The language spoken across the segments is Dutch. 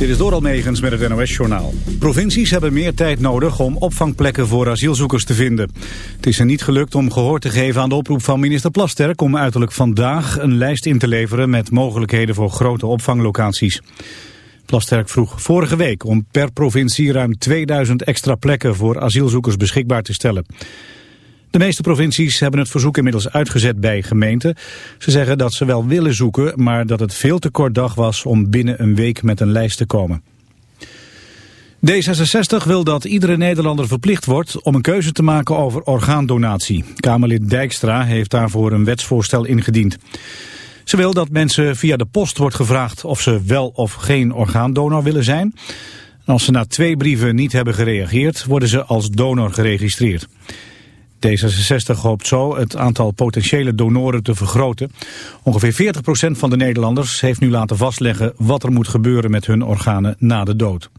Dit is Doral Megens met het NOS-journaal. Provincies hebben meer tijd nodig om opvangplekken voor asielzoekers te vinden. Het is er niet gelukt om gehoor te geven aan de oproep van minister Plasterk... om uiterlijk vandaag een lijst in te leveren met mogelijkheden voor grote opvanglocaties. Plasterk vroeg vorige week om per provincie ruim 2000 extra plekken voor asielzoekers beschikbaar te stellen. De meeste provincies hebben het verzoek inmiddels uitgezet bij gemeenten. Ze zeggen dat ze wel willen zoeken, maar dat het veel te kort dag was om binnen een week met een lijst te komen. D66 wil dat iedere Nederlander verplicht wordt om een keuze te maken over orgaandonatie. Kamerlid Dijkstra heeft daarvoor een wetsvoorstel ingediend. Ze wil dat mensen via de post wordt gevraagd of ze wel of geen orgaandonor willen zijn. Als ze na twee brieven niet hebben gereageerd, worden ze als donor geregistreerd. D66 hoopt zo het aantal potentiële donoren te vergroten. Ongeveer 40% van de Nederlanders heeft nu laten vastleggen wat er moet gebeuren met hun organen na de dood.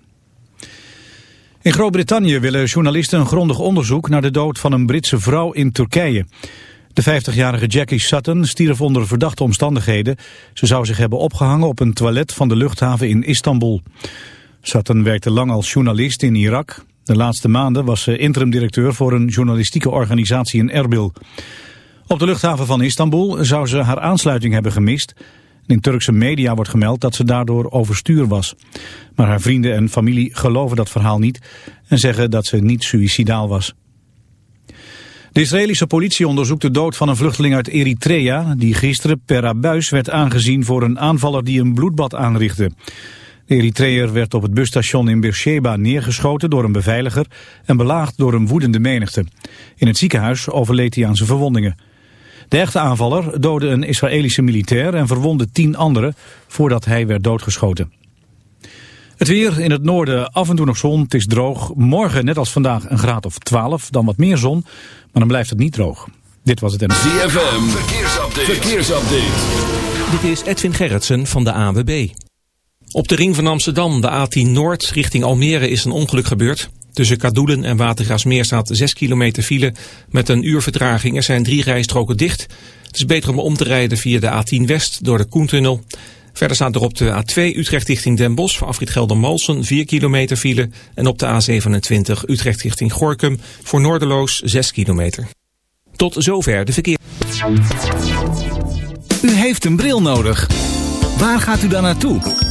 In Groot-Brittannië willen journalisten een grondig onderzoek naar de dood van een Britse vrouw in Turkije. De 50-jarige Jackie Sutton stierf onder verdachte omstandigheden. Ze zou zich hebben opgehangen op een toilet van de luchthaven in Istanbul. Sutton werkte lang als journalist in Irak. De laatste maanden was ze interim-directeur voor een journalistieke organisatie in Erbil. Op de luchthaven van Istanbul zou ze haar aansluiting hebben gemist. In Turkse media wordt gemeld dat ze daardoor overstuur was. Maar haar vrienden en familie geloven dat verhaal niet en zeggen dat ze niet suicidaal was. De Israëlische politie onderzoekt de dood van een vluchteling uit Eritrea... die gisteren per abuis werd aangezien voor een aanvaller die een bloedbad aanrichtte. De Eritreër werd op het busstation in Beersheba neergeschoten door een beveiliger en belaagd door een woedende menigte. In het ziekenhuis overleed hij aan zijn verwondingen. De echte aanvaller doodde een Israëlische militair en verwondde tien anderen voordat hij werd doodgeschoten. Het weer in het noorden af en toe nog zon, het is droog. Morgen net als vandaag een graad of 12, dan wat meer zon, maar dan blijft het niet droog. Dit was het. ZFM, verkeersupdate. verkeersupdate. Dit is Edwin Gerritsen van de AWB. Op de ring van Amsterdam, de A10 Noord, richting Almere is een ongeluk gebeurd. Tussen Kadoelen en Watergraasmeer staat 6 kilometer file met een uur vertraging. Er zijn drie rijstroken dicht. Het is beter om om te rijden via de A10 West door de Koentunnel. Verder staat er op de A2 Utrecht richting Den Bosch voor afrit Geldermalsen 4 kilometer file. En op de A27 Utrecht richting Gorkum voor Noorderloos 6 kilometer. Tot zover de verkeer. U heeft een bril nodig. Waar gaat u dan naartoe?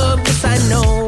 I know.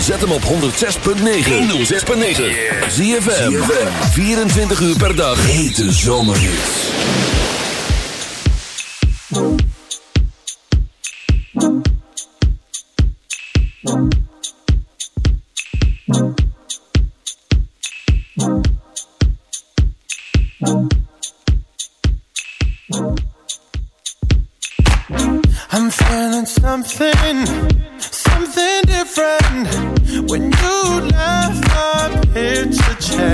Zet hem op 106.9. 106.9. Zie 24 uur per dag. Hete de I'm feeling something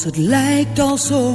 Als het lijkt al zo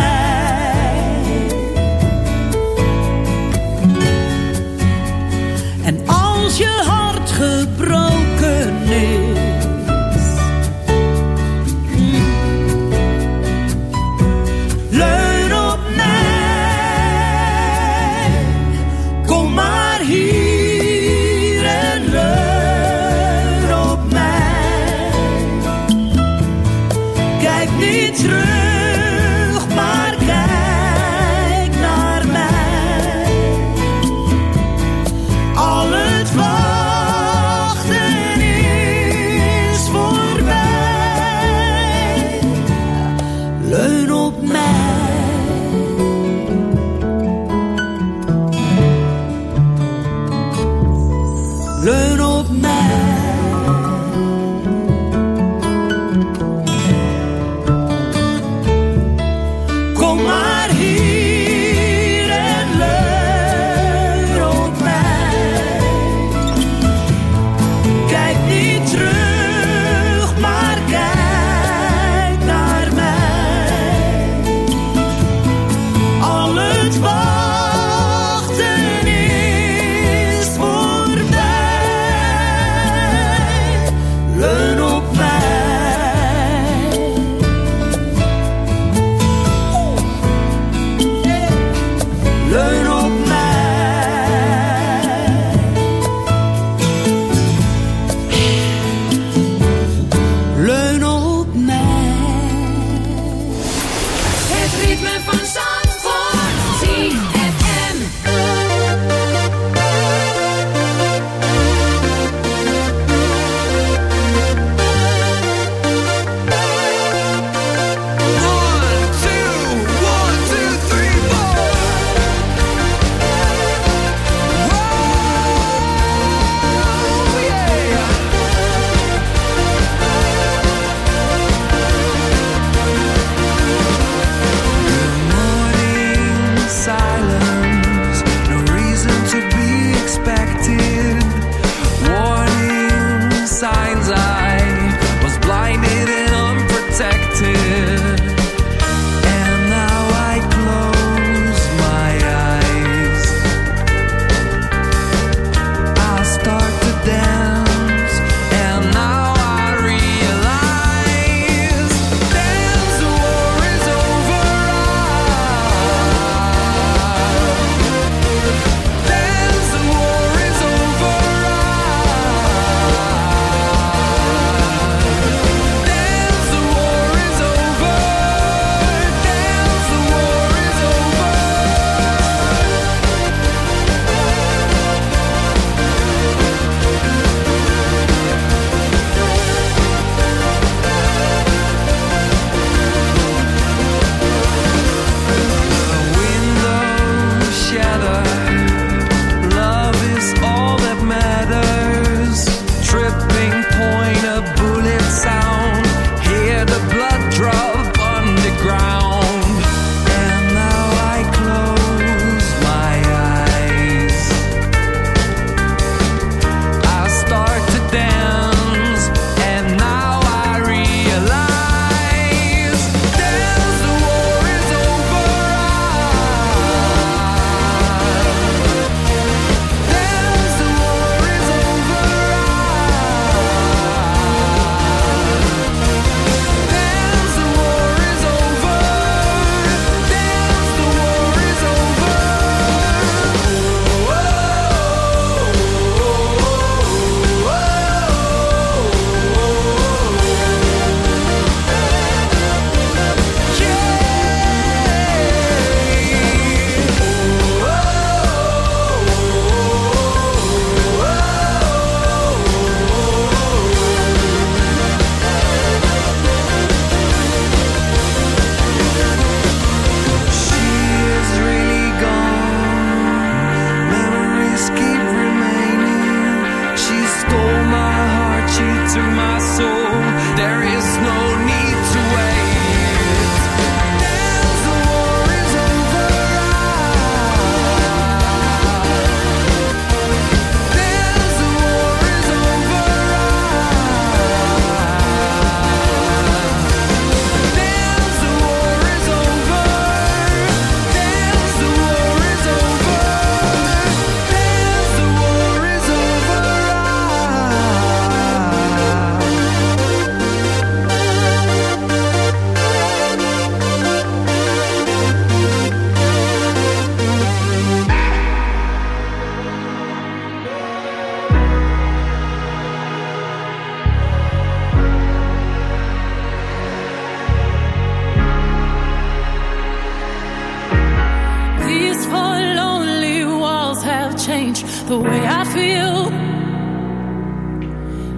the way I feel,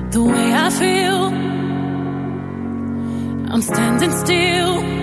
the way I feel. I'm standing still.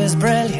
is brilliant.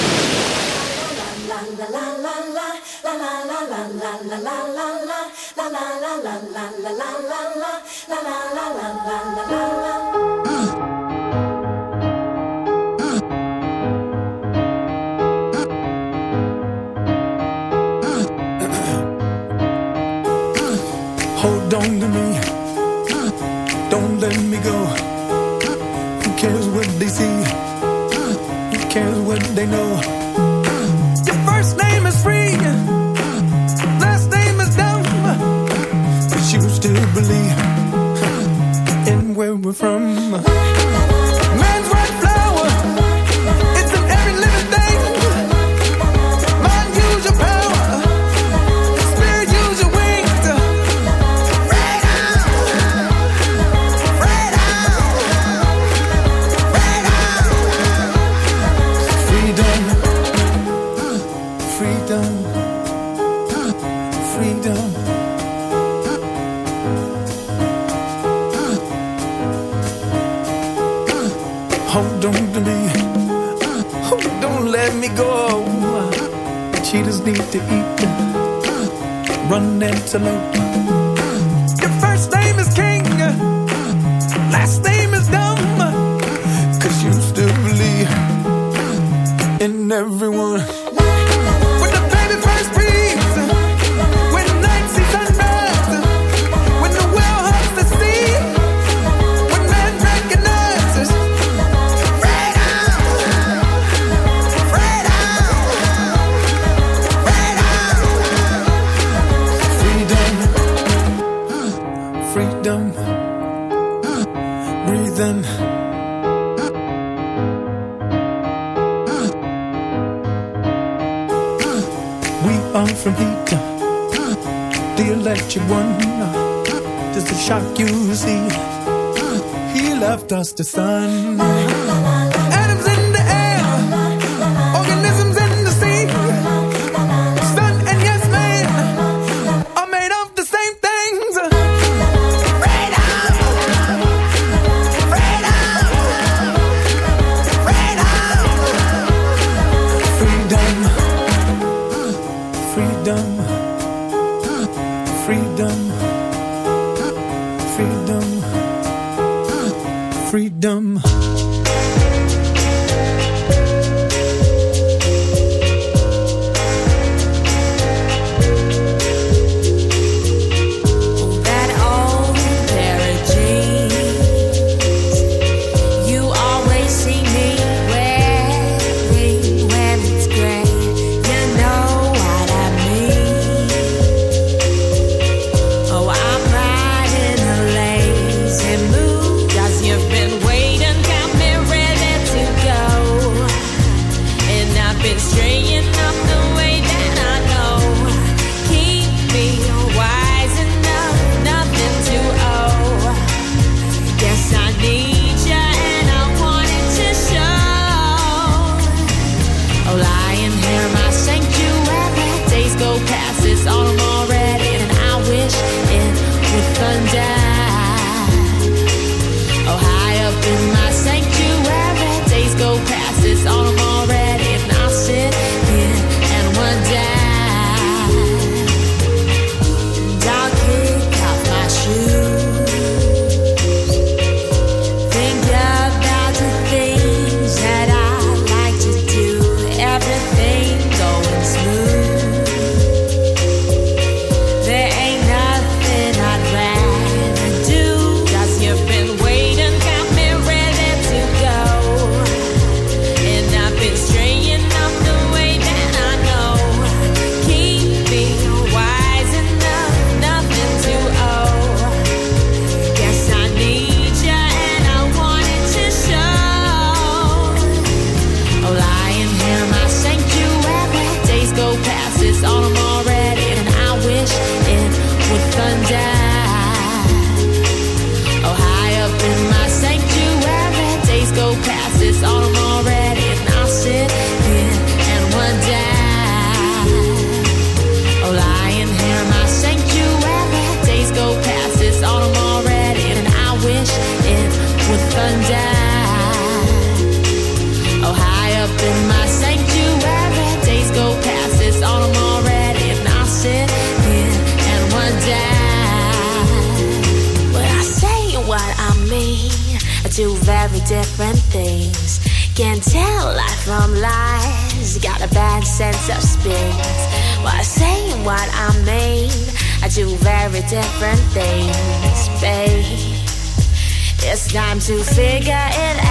Time to figure it out.